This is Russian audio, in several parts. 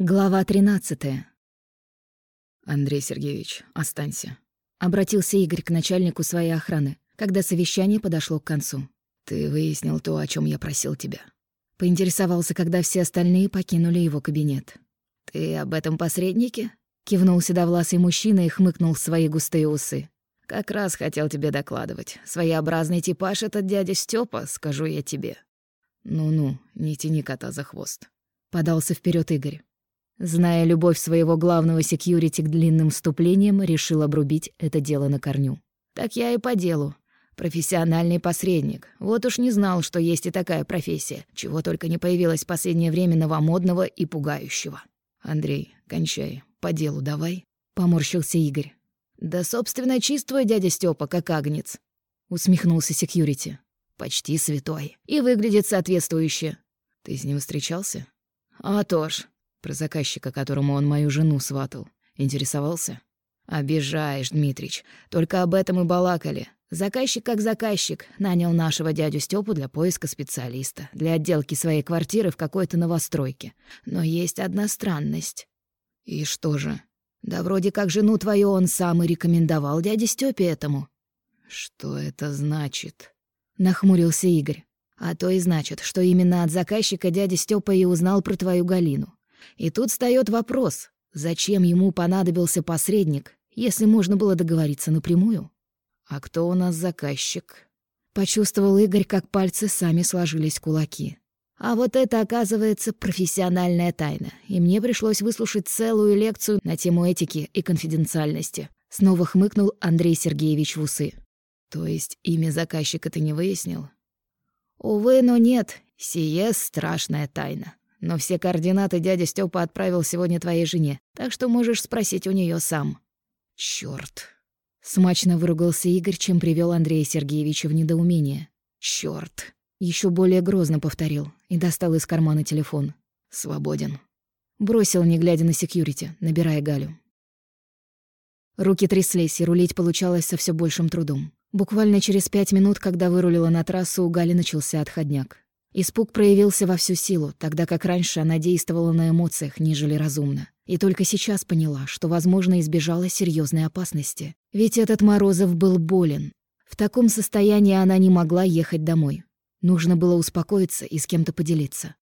Глава 13. «Андрей Сергеевич, останься», — обратился Игорь к начальнику своей охраны, когда совещание подошло к концу. «Ты выяснил то, о чем я просил тебя». Поинтересовался, когда все остальные покинули его кабинет. «Ты об этом посреднике?» — кивнул седовласый мужчина и хмыкнул в свои густые усы. «Как раз хотел тебе докладывать. Своеобразный типаж этот дядя Степа, скажу я тебе». «Ну-ну, не тяни кота за хвост», — подался вперед Игорь. Зная любовь своего главного секьюрити к длинным вступлениям, решил обрубить это дело на корню. «Так я и по делу. Профессиональный посредник. Вот уж не знал, что есть и такая профессия, чего только не появилось в последнее время новомодного и пугающего». «Андрей, кончай. По делу давай», — поморщился Игорь. «Да, собственно, чистый дядя Степа, как агнец», — усмехнулся секьюрити. «Почти святой. И выглядит соответствующе». «Ты с ним встречался?» «А то ж. Про заказчика, которому он мою жену сватал. Интересовался? Обижаешь, Дмитрич. Только об этом и балакали. Заказчик как заказчик нанял нашего дядю Степу для поиска специалиста, для отделки своей квартиры в какой-то новостройке. Но есть одна странность. И что же? Да вроде как жену твою он сам и рекомендовал дяде Степе этому. Что это значит? Нахмурился Игорь. А то и значит, что именно от заказчика дядя Степа и узнал про твою Галину. И тут встает вопрос, зачем ему понадобился посредник, если можно было договориться напрямую? А кто у нас заказчик? Почувствовал Игорь, как пальцы сами сложились кулаки. А вот это, оказывается, профессиональная тайна, и мне пришлось выслушать целую лекцию на тему этики и конфиденциальности. Снова хмыкнул Андрей Сергеевич в усы. То есть имя заказчика ты не выяснил? Увы, но нет, сие страшная тайна. Но все координаты дядя Степа отправил сегодня твоей жене, так что можешь спросить у нее сам». «Чёрт!» Смачно выругался Игорь, чем привел Андрея Сергеевича в недоумение. «Чёрт!» Еще более грозно повторил и достал из кармана телефон. «Свободен». Бросил, не глядя на секьюрити, набирая Галю. Руки тряслись, и рулить получалось со все большим трудом. Буквально через пять минут, когда вырулила на трассу, у Гали начался отходняк. Испуг проявился во всю силу, тогда как раньше она действовала на эмоциях, нежели разумно. И только сейчас поняла, что, возможно, избежала серьезной опасности. Ведь этот Морозов был болен. В таком состоянии она не могла ехать домой. Нужно было успокоиться и с кем-то поделиться.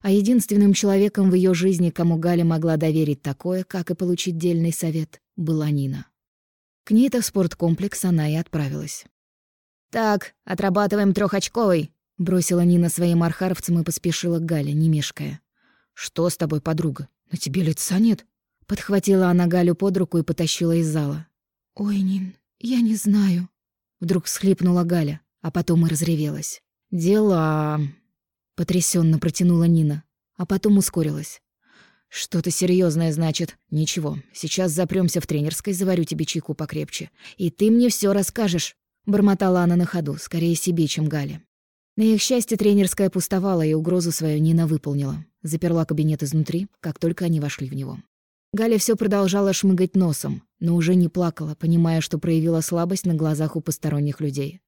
А единственным человеком в ее жизни, кому Галя могла доверить такое, как и получить дельный совет, была Нина. К ней-то в спорткомплекс она и отправилась. «Так, отрабатываем трехочковый», Бросила Нина своим архаровцам и поспешила к Гале, не мешкая. «Что с тобой, подруга? На тебе лица нет?» Подхватила она Галю под руку и потащила из зала. «Ой, Нин, я не знаю». Вдруг всхлипнула Галя, а потом и разревелась. «Дела...» — потрясенно протянула Нина, а потом ускорилась. «Что-то серьезное, значит. Ничего, сейчас запрёмся в тренерской, заварю тебе чайку покрепче. И ты мне все расскажешь», — бормотала она на ходу, скорее себе, чем Гале. На их счастье тренерская пустовала, и угрозу свою Нина выполнила. Заперла кабинет изнутри, как только они вошли в него. Галя все продолжала шмыгать носом, но уже не плакала, понимая, что проявила слабость на глазах у посторонних людей.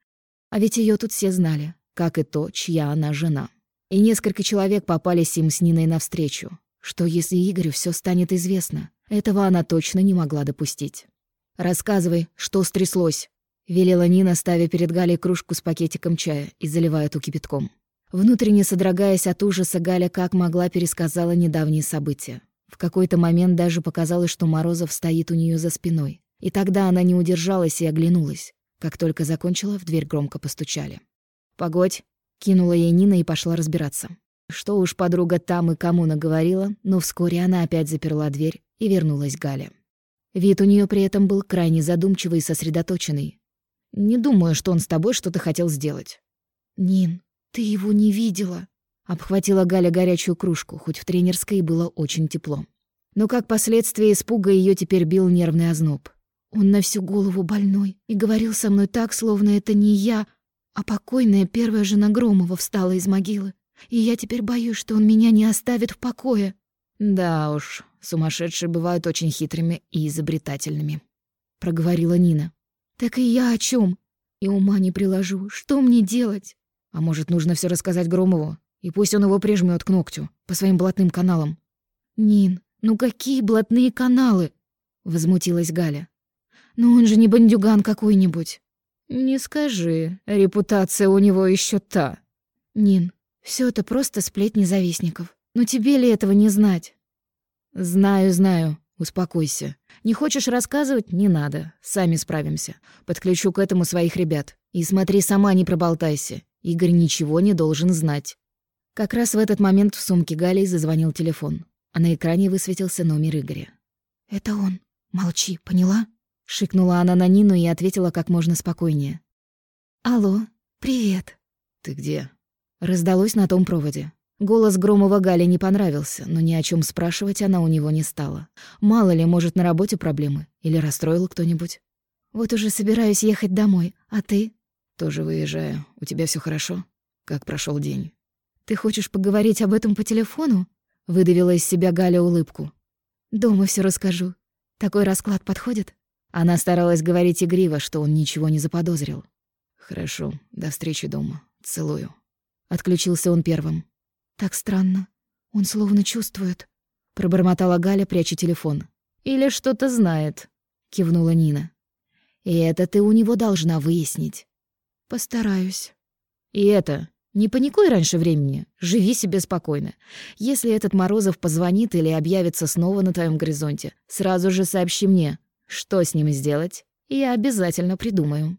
А ведь ее тут все знали, как и то, чья она жена. И несколько человек попались им с Ниной навстречу. Что если Игорю все станет известно? Этого она точно не могла допустить. «Рассказывай, что стряслось?» Велела Нина, ставя перед Галей кружку с пакетиком чая и заливая ту кипятком. Внутренне содрогаясь от ужаса, Галя как могла пересказала недавние события. В какой-то момент даже показалось, что Морозов стоит у нее за спиной. И тогда она не удержалась и оглянулась. Как только закончила, в дверь громко постучали. «Погодь!» — кинула ей Нина и пошла разбираться. Что уж подруга там и кому наговорила, но вскоре она опять заперла дверь и вернулась к Гале. Вид у нее при этом был крайне задумчивый и сосредоточенный, не думаю, что он с тобой что-то хотел сделать». «Нин, ты его не видела?» Обхватила Галя горячую кружку, хоть в тренерской было очень тепло. Но как последствие испуга ее теперь бил нервный озноб. «Он на всю голову больной и говорил со мной так, словно это не я, а покойная первая жена Громова встала из могилы. И я теперь боюсь, что он меня не оставит в покое». «Да уж, сумасшедшие бывают очень хитрыми и изобретательными», — проговорила Нина. Так и я о чем? И ума не приложу. Что мне делать? А может, нужно все рассказать Громову? И пусть он его прижмет к ногтю, по своим блатным каналам. «Нин, ну какие блатные каналы?» — возмутилась Галя. «Ну он же не бандюган какой-нибудь». «Не скажи, репутация у него еще та». «Нин, все это просто сплетни завистников. Но тебе ли этого не знать?» «Знаю, знаю. Успокойся. Не хочешь рассказывать? Не надо. Сами справимся. Подключу к этому своих ребят. И смотри, сама не проболтайся. Игорь ничего не должен знать». Как раз в этот момент в сумке Гали зазвонил телефон, а на экране высветился номер Игоря. «Это он. Молчи, поняла?» Шикнула она на Нину и ответила как можно спокойнее. «Алло, привет». «Ты где?» Раздалось на том проводе. Голос Громова Гале не понравился, но ни о чем спрашивать она у него не стала. Мало ли, может, на работе проблемы. Или расстроил кто-нибудь. «Вот уже собираюсь ехать домой. А ты?» «Тоже выезжаю. У тебя все хорошо? Как прошел день?» «Ты хочешь поговорить об этом по телефону?» Выдавила из себя Галя улыбку. «Дома все расскажу. Такой расклад подходит?» Она старалась говорить игриво, что он ничего не заподозрил. «Хорошо, до встречи дома. Целую». Отключился он первым. «Так странно. Он словно чувствует», — пробормотала Галя, пряча телефон. «Или что-то знает», — кивнула Нина. «И это ты у него должна выяснить». «Постараюсь». «И это, не паникуй раньше времени, живи себе спокойно. Если этот Морозов позвонит или объявится снова на твоем горизонте, сразу же сообщи мне, что с ним сделать, я обязательно придумаю.